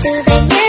to the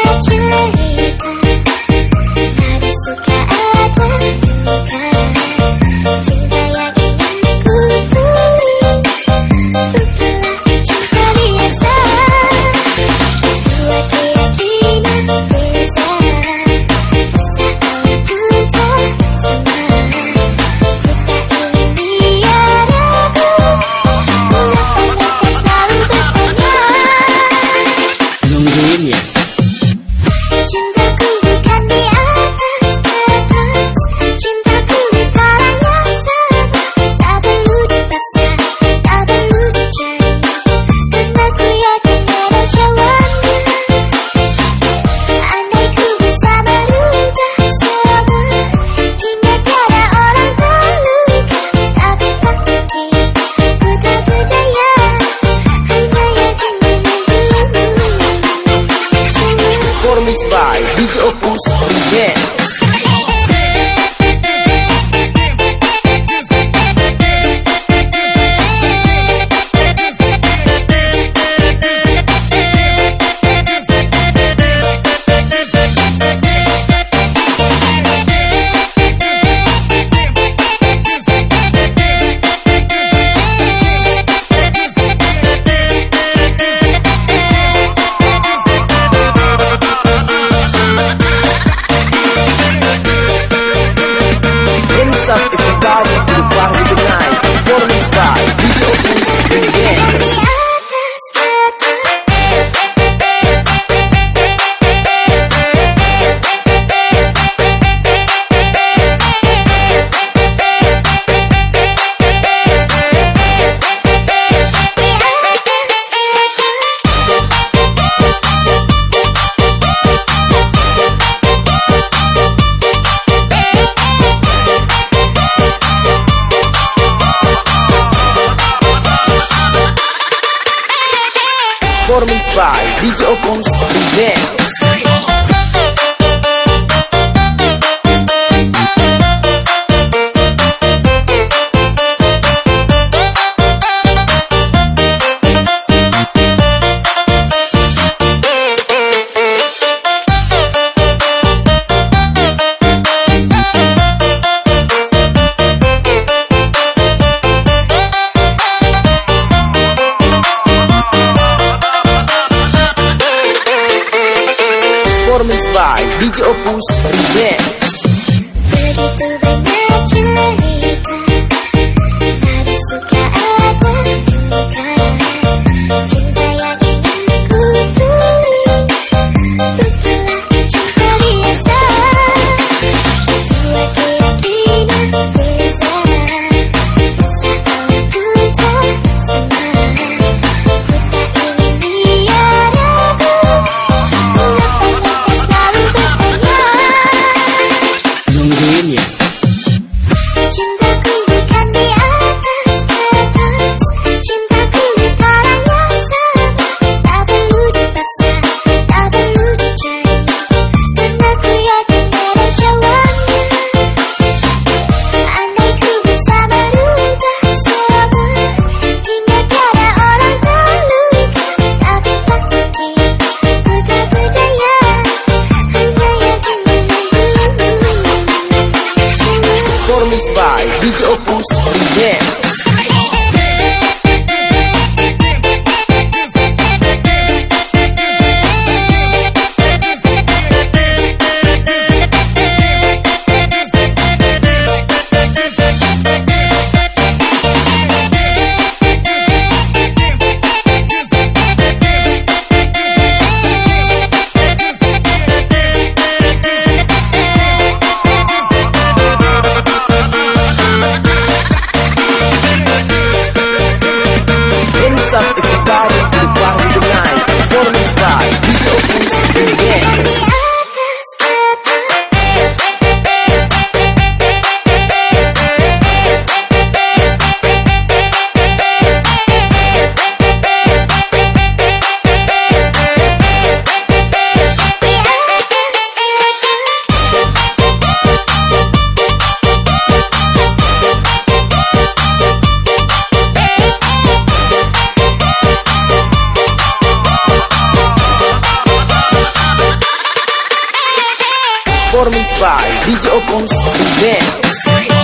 performance by DJ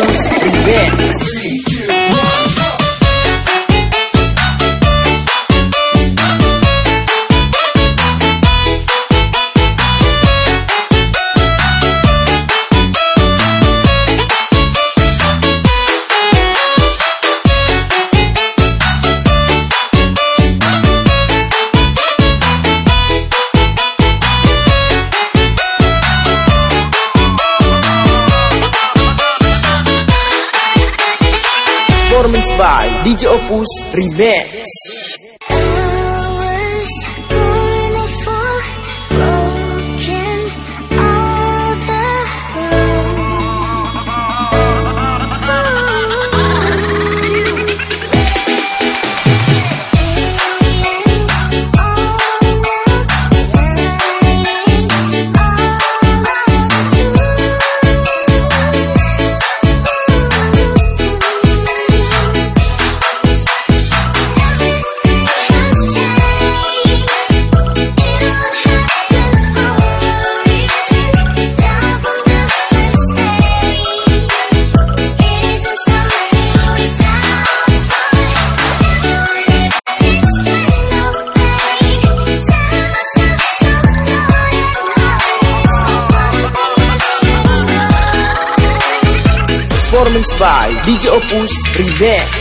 Gracias. DJ Opus DJ Opus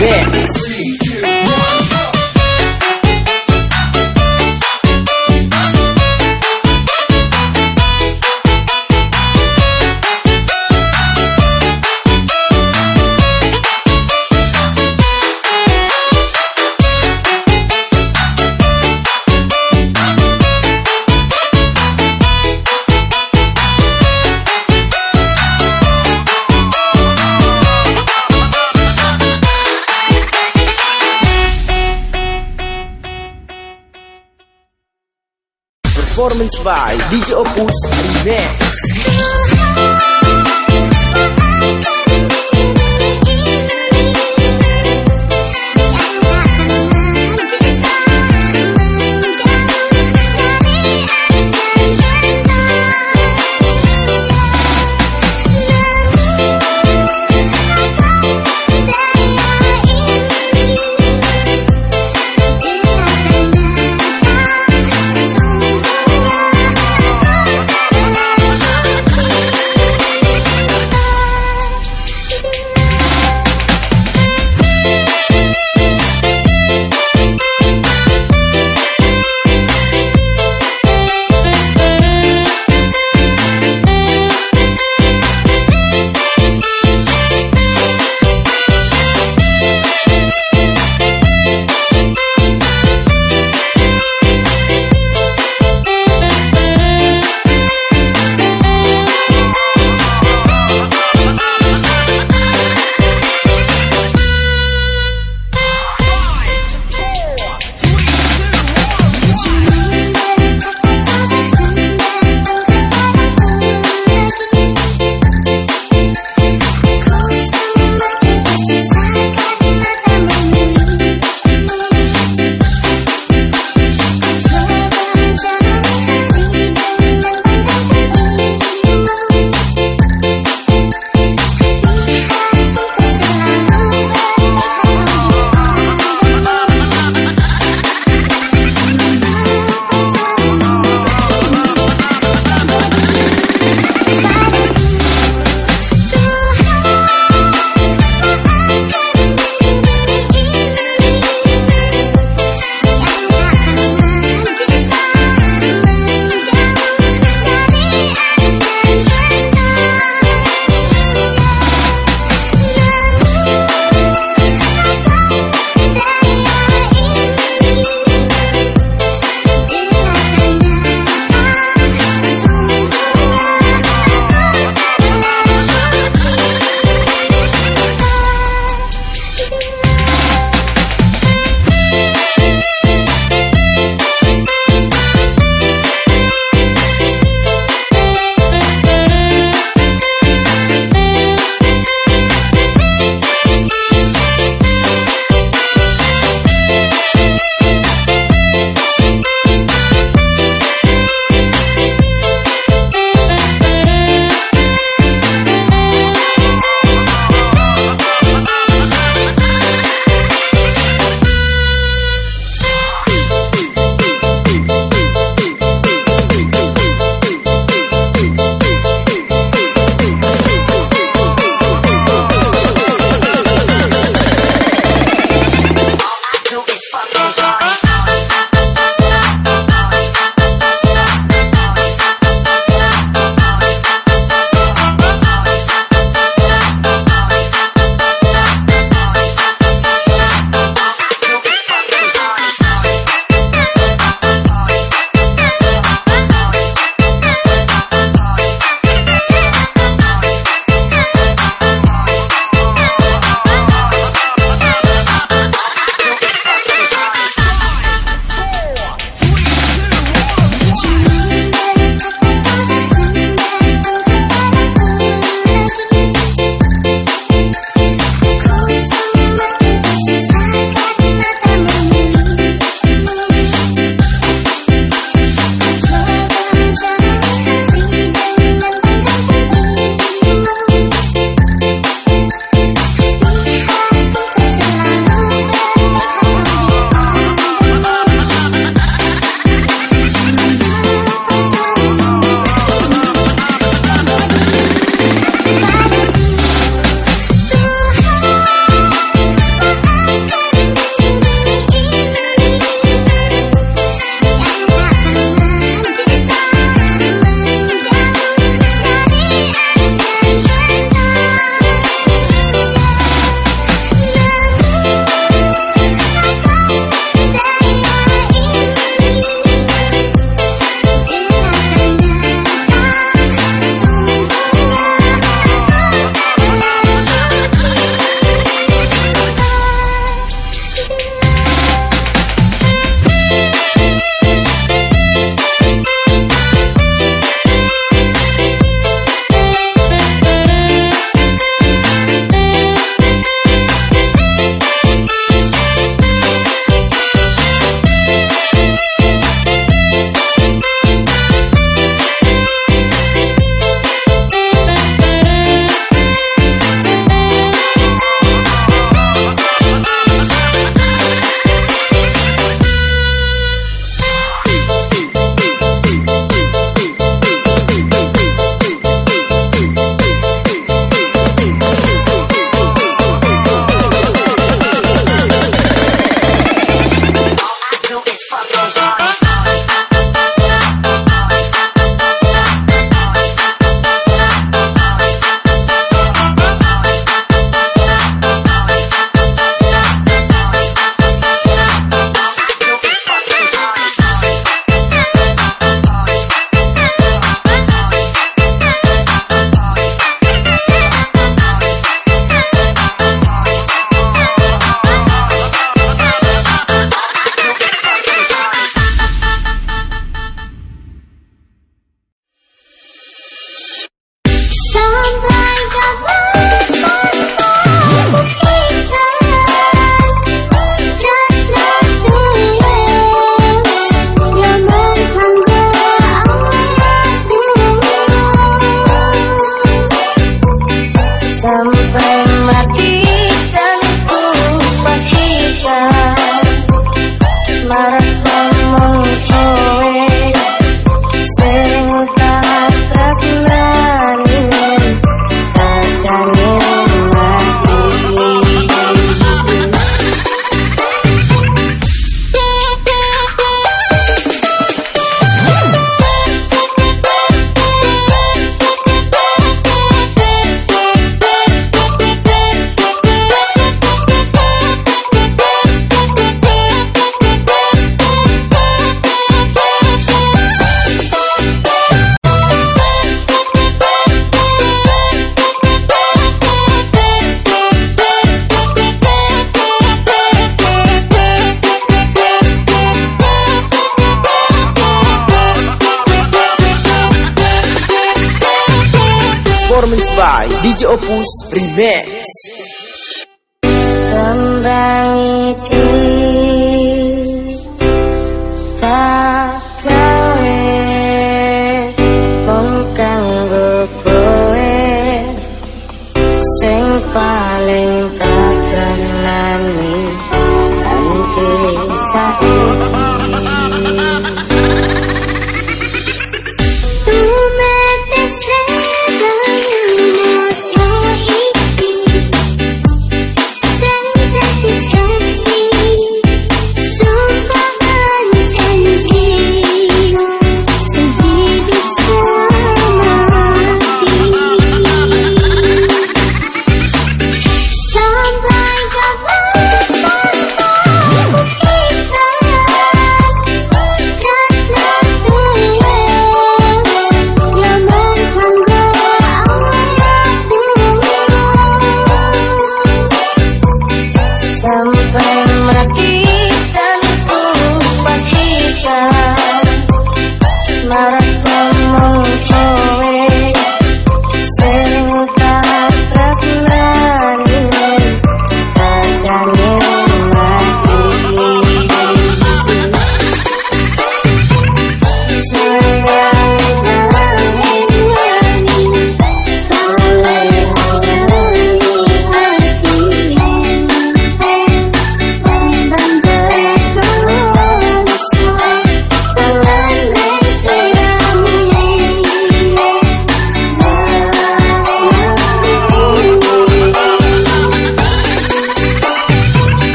Yeah. DJ Opus Remix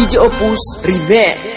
DJ Opus Remix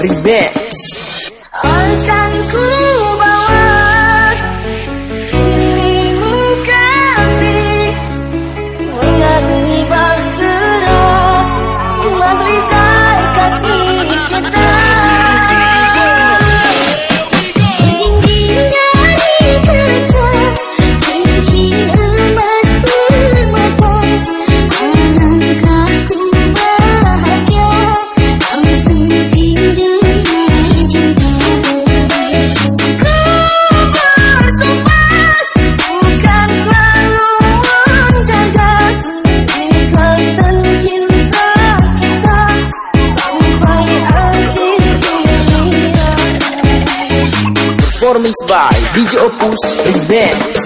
Remix DJ Opus Remix Sampai